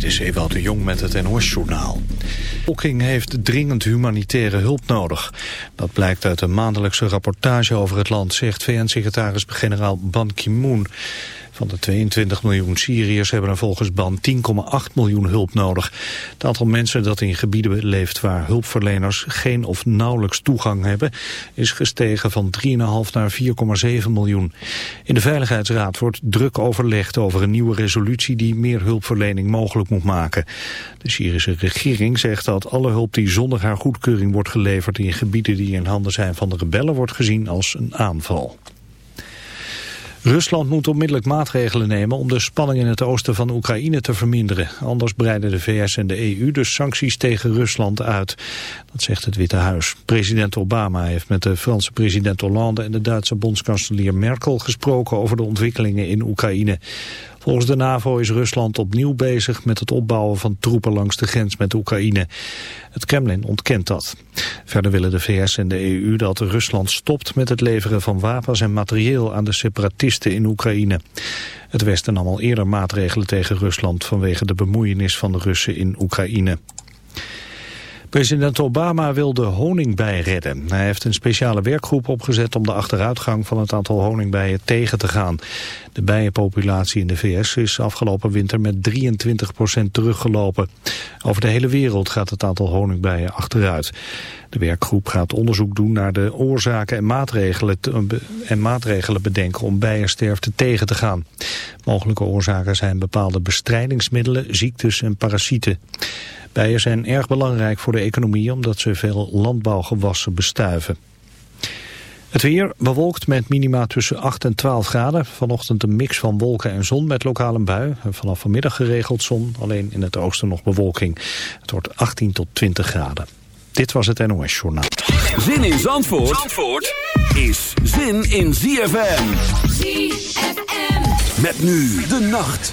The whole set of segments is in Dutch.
Dit is Ewald de Jong met het NOS-journaal. Oking heeft dringend humanitaire hulp nodig. Dat blijkt uit een maandelijkse rapportage over het land, zegt VN-secretaris-generaal Ban Ki-moon. Van de 22 miljoen Syriërs hebben er volgens BAN 10,8 miljoen hulp nodig. Het aantal mensen dat in gebieden leeft waar hulpverleners geen of nauwelijks toegang hebben... is gestegen van 3,5 naar 4,7 miljoen. In de Veiligheidsraad wordt druk overlegd over een nieuwe resolutie... die meer hulpverlening mogelijk moet maken. De Syrische regering zegt dat alle hulp die zonder haar goedkeuring wordt geleverd... in gebieden die in handen zijn van de rebellen wordt gezien als een aanval. Rusland moet onmiddellijk maatregelen nemen om de spanning in het oosten van Oekraïne te verminderen. Anders breiden de VS en de EU dus sancties tegen Rusland uit. Dat zegt het Witte Huis. President Obama heeft met de Franse president Hollande en de Duitse bondskanselier Merkel gesproken over de ontwikkelingen in Oekraïne. Volgens de NAVO is Rusland opnieuw bezig met het opbouwen van troepen langs de grens met Oekraïne. Het Kremlin ontkent dat. Verder willen de VS en de EU dat Rusland stopt met het leveren van wapens en materieel aan de separatisten in Oekraïne. Het Westen nam al eerder maatregelen tegen Rusland vanwege de bemoeienis van de Russen in Oekraïne. President Obama wil de honingbijen redden. Hij heeft een speciale werkgroep opgezet om de achteruitgang van het aantal honingbijen tegen te gaan. De bijenpopulatie in de VS is afgelopen winter met 23 teruggelopen. Over de hele wereld gaat het aantal honingbijen achteruit. De werkgroep gaat onderzoek doen naar de oorzaken en maatregelen, en maatregelen bedenken om bijensterfte tegen te gaan. Mogelijke oorzaken zijn bepaalde bestrijdingsmiddelen, ziektes en parasieten. Bijen zijn erg belangrijk voor de economie omdat ze veel landbouwgewassen bestuiven. Het weer bewolkt met minima tussen 8 en 12 graden. Vanochtend een mix van wolken en zon met lokale bui. En vanaf vanmiddag geregeld zon, alleen in het oosten nog bewolking. Het wordt 18 tot 20 graden. Dit was het NOS Journaal. Zin in Zandvoort, Zandvoort is zin in ZFM. ZFM. Met nu de nacht.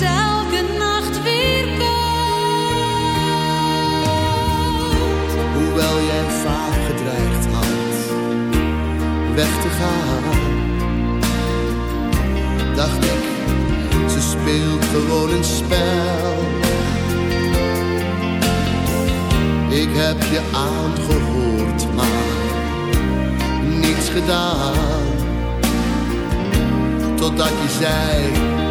Elke nacht weer kan. Hoewel jij het vaak gedreigd had, weg te gaan, dacht ik, ze speelt gewoon een spel. Ik heb je aangehoord, maar niets gedaan. Totdat je zei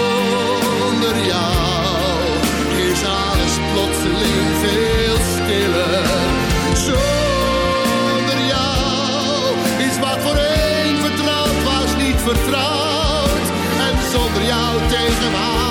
vertrouwd. En zonder jou tegen haar.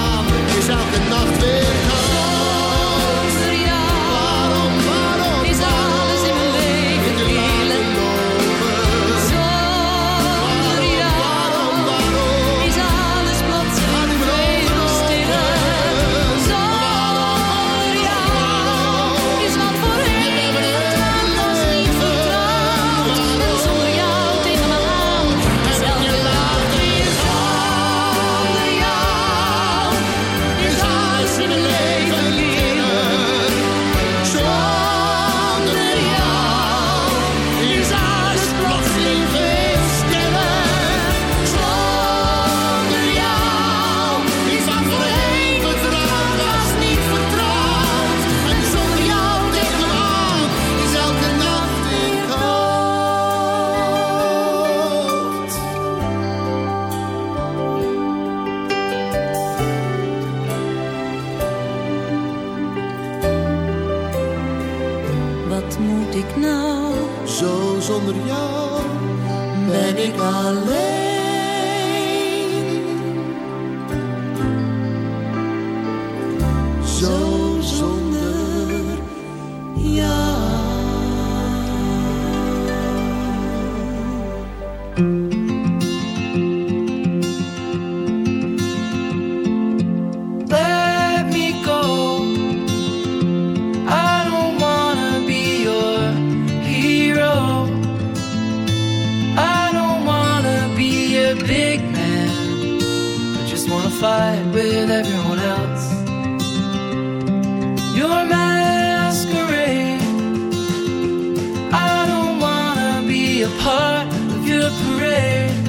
part of your parade.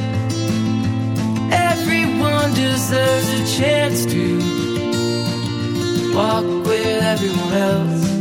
Everyone deserves a chance to walk with everyone else.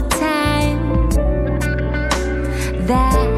the time that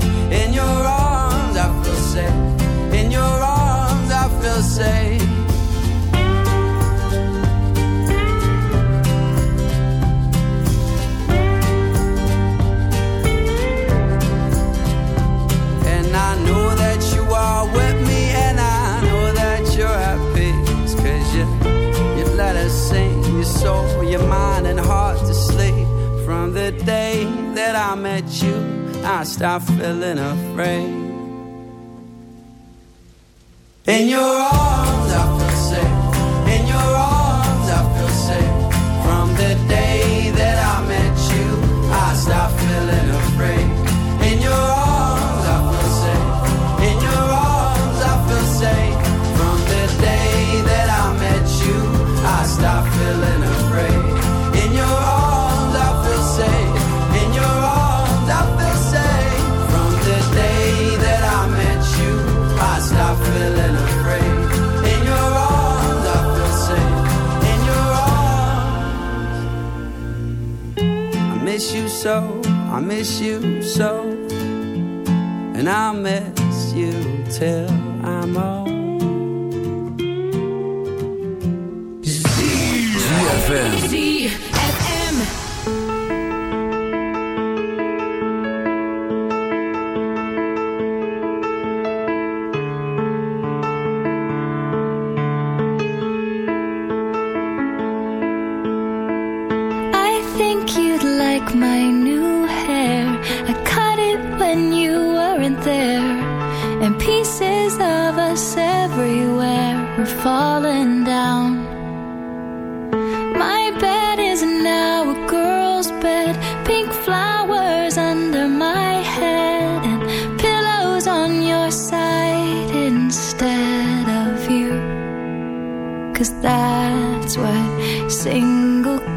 you, I stop feeling afraid. In your arms, I feel safe. In your arms, I feel safe. From the day. so, I miss you so, and I miss you till. That's why single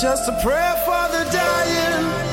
just a prayer for the dying.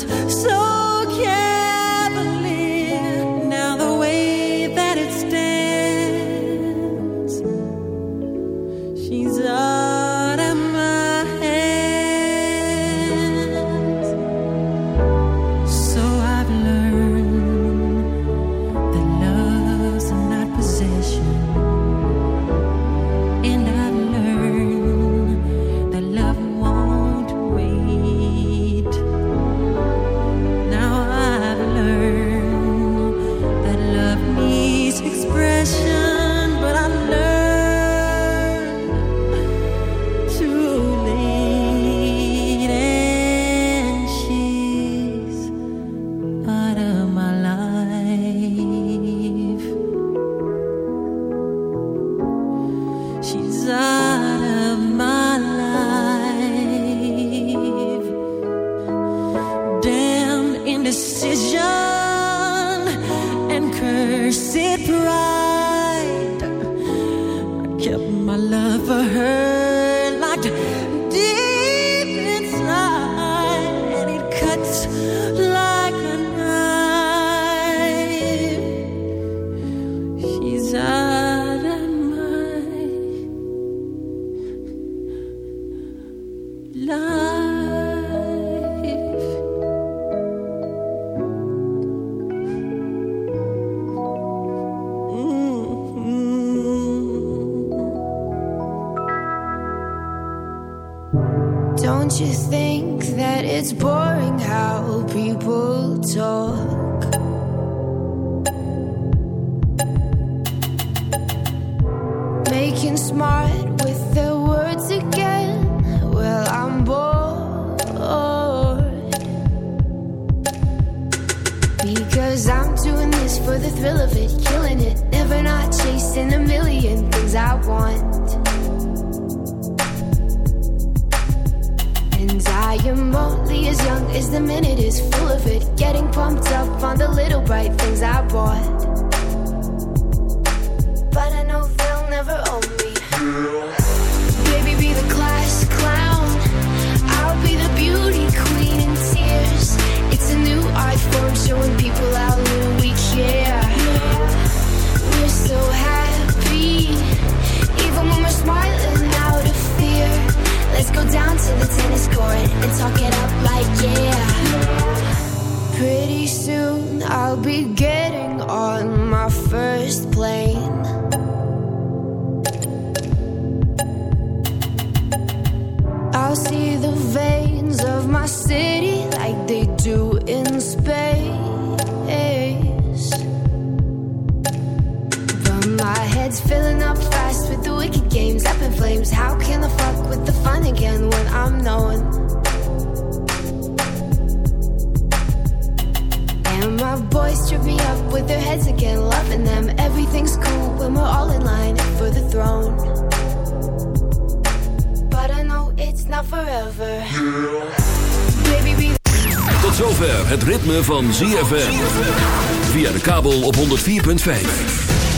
so making smart with their words again. Well, I'm bored because I'm doing this for the thrill of it, killing it, never not chasing a million things I want. And I am only as young as the minute is full of it, getting pumped up on the little bright things I bought. to the tennis court and talk it up like yeah. Pretty soon I'll be getting on my first plane. I'll see the veins of my city like they do in space. But my head's filling up fast with the wicked games up in flames. How fun again when I'm knowing. And my boys trip me up with their heads again, loving them. Everything's cool when we're all in line for the throne. But I know it's not forever. Baby, we... Tot zover het ritme van ZFM. Via de kabel op 104.5.